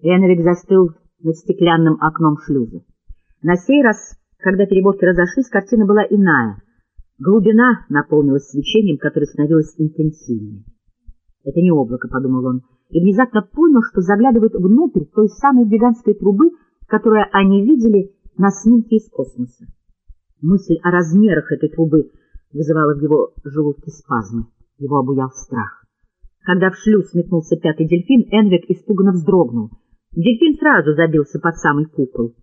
Энрик застыл над стеклянным окном шлюза. На сей раз, когда переборки разошлись, картина была иная. Глубина наполнилась свечением, которое становилось интенсивнее. «Это не облако», — подумал он, и внезапно понял, что заглядывает внутрь той самой гигантской трубы, которую они видели на снимке из космоса. Мысль о размерах этой трубы вызывала в его желудке спазмы. Его обуял страх. Когда в шлюз метнулся пятый дельфин, Энвик испуганно вздрогнул. Дельфин сразу забился под самый купол.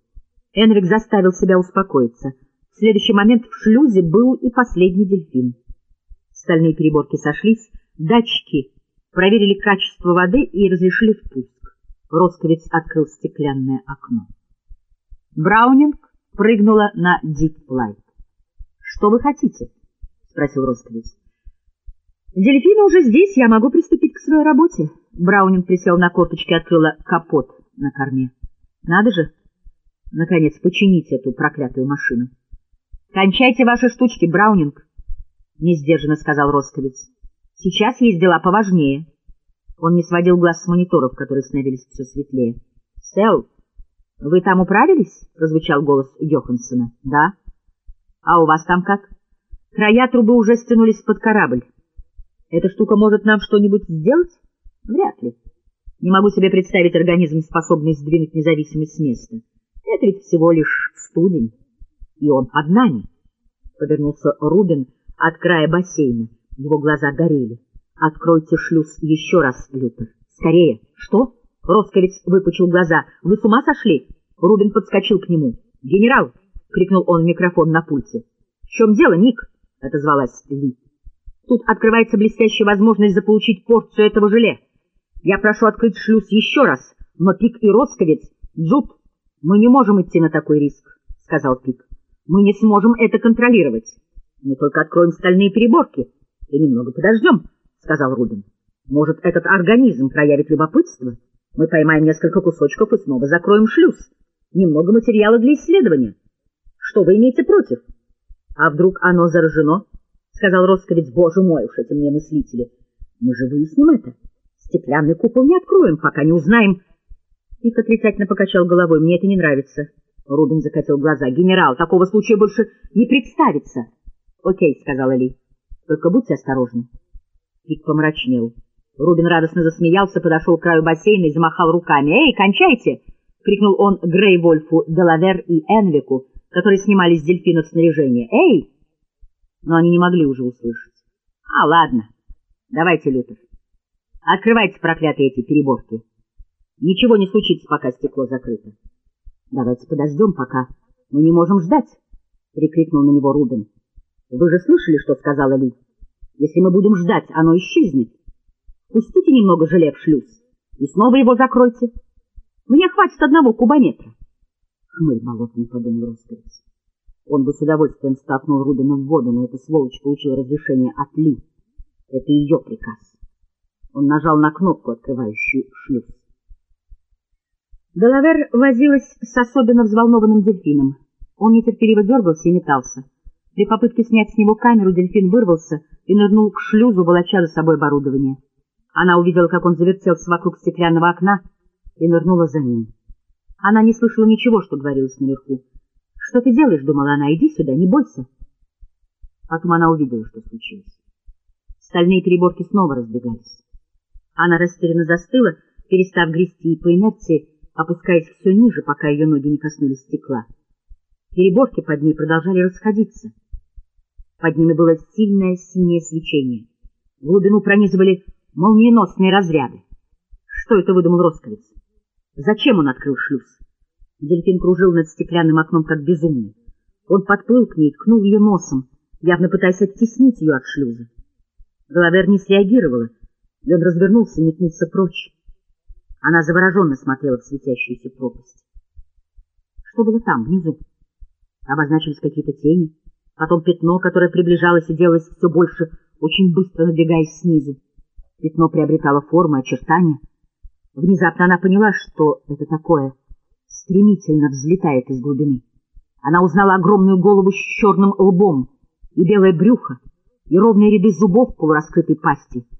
Энвик заставил себя успокоиться. В следующий момент в шлюзе был и последний дельфин. Стальные переборки сошлись, датчики проверили качество воды и разрешили впуск. Росковец открыл стеклянное окно. Браунинг прыгнула на диплайт. — Что вы хотите? — спросил Росковец. — Дельфины уже здесь, я могу приступить к своей работе. Браунинг присел на корточки и открыла капот на корме. — Надо же, наконец, починить эту проклятую машину. — Кончайте ваши штучки, Браунинг, — несдержанно сказал Росковец. — Сейчас есть дела поважнее. Он не сводил глаз с мониторов, которые становились все светлее. — Сэл, — Вы там управились? — прозвучал голос Йоханссона. — Да. — А у вас там как? — Края трубы уже стянулись под корабль. — Эта штука может нам что-нибудь сделать? — Вряд ли. Не могу себе представить организм, способный сдвинуть независимость с места. Это ведь всего лишь студень. И он под нами. Повернулся Рубин от края бассейна. Его глаза горели. — Откройте шлюз еще раз, Лютер. — Скорее. — Что? — Росковец выпучил глаза. «Вы с ума сошли?» Рубин подскочил к нему. «Генерал!» — крикнул он в микрофон на пульте. «В чем дело, Ник?» — отозвалась Ли. «Тут открывается блестящая возможность заполучить порцию этого желе. Я прошу открыть шлюз еще раз, но Пик и Росковец... Джуд, мы не можем идти на такой риск», — сказал Пик. «Мы не сможем это контролировать. Мы только откроем стальные переборки и немного подождем», — сказал Рубин. «Может, этот организм проявит любопытство?» Мы поймаем несколько кусочков и снова закроем шлюз. Немного материала для исследования. Что вы имеете против? А вдруг оно заражено? — сказал Росковец. — Боже мой, уж эти мне мыслители. Мы же выясним это. Стеклянный купол не откроем, пока не узнаем. Пик отрицательно покачал головой. Мне это не нравится. Рубин закатил глаза. — Генерал, такого случая больше не представится. — Окей, — сказала Ли. — Только будьте осторожны. Пик помрачнел. Рубин радостно засмеялся, подошел к краю бассейна и замахал руками. «Эй, кончайте!» — крикнул он Грей Вольфу, Делавер и Энвику, которые снимали с дельфинов снаряжение. «Эй!» Но они не могли уже услышать. «А, ладно. Давайте, Лютер. Открывайте проклятые эти переборки. Ничего не случится, пока стекло закрыто. Давайте подождем, пока. Мы не можем ждать!» — прикрикнул на него Рубин. «Вы же слышали, что сказала Ли? Если мы будем ждать, оно исчезнет». Пустите немного желе в шлюз и снова его закройте. Мне хватит одного кубометра. Хмырь болотный, — подумал Росковец. Он бы с удовольствием столкнул Рубина в воду, но эта сволочь получила разрешение от Ли. Это ее приказ. Он нажал на кнопку, открывающую шлюз. Делавер возилась с особенно взволнованным дельфином. Он нетерпеливо дергался и метался. При попытке снять с него камеру дельфин вырвался и нырнул к шлюзу, волоча за собой оборудование. Она увидела, как он завертелся вокруг стеклянного окна и нырнула за ним. Она не слышала ничего, что говорилось наверху. — Что ты делаешь? — думала она. — Иди сюда, не бойся. Потом она увидела, что случилось. Стальные переборки снова разбегались. Она растерянно застыла, перестав грести и по инерции, опускаясь все ниже, пока ее ноги не коснулись стекла. Переборки под ней продолжали расходиться. Под ними было сильное синее свечение. В глубину пронизывали молниеносные разряды. Что это выдумал Росковец? Зачем он открыл шлюз? Дельфин кружил над стеклянным окном, как безумный. Он подплыл к ней, ткнул ее носом, явно пытаясь оттеснить ее от шлюза. Головер не среагировала, и он развернулся и метнулся прочь. Она завороженно смотрела в светящуюся пропасть. Что было там, внизу? Обозначились какие-то тени, потом пятно, которое приближалось и делалось все больше, очень быстро набегаясь снизу. Пятно приобретало формы, очертания. Внезапно она поняла, что это такое стремительно взлетает из глубины. Она узнала огромную голову с черным лбом и белое брюхо, и ровные ряды зубов полураскрытой пасти —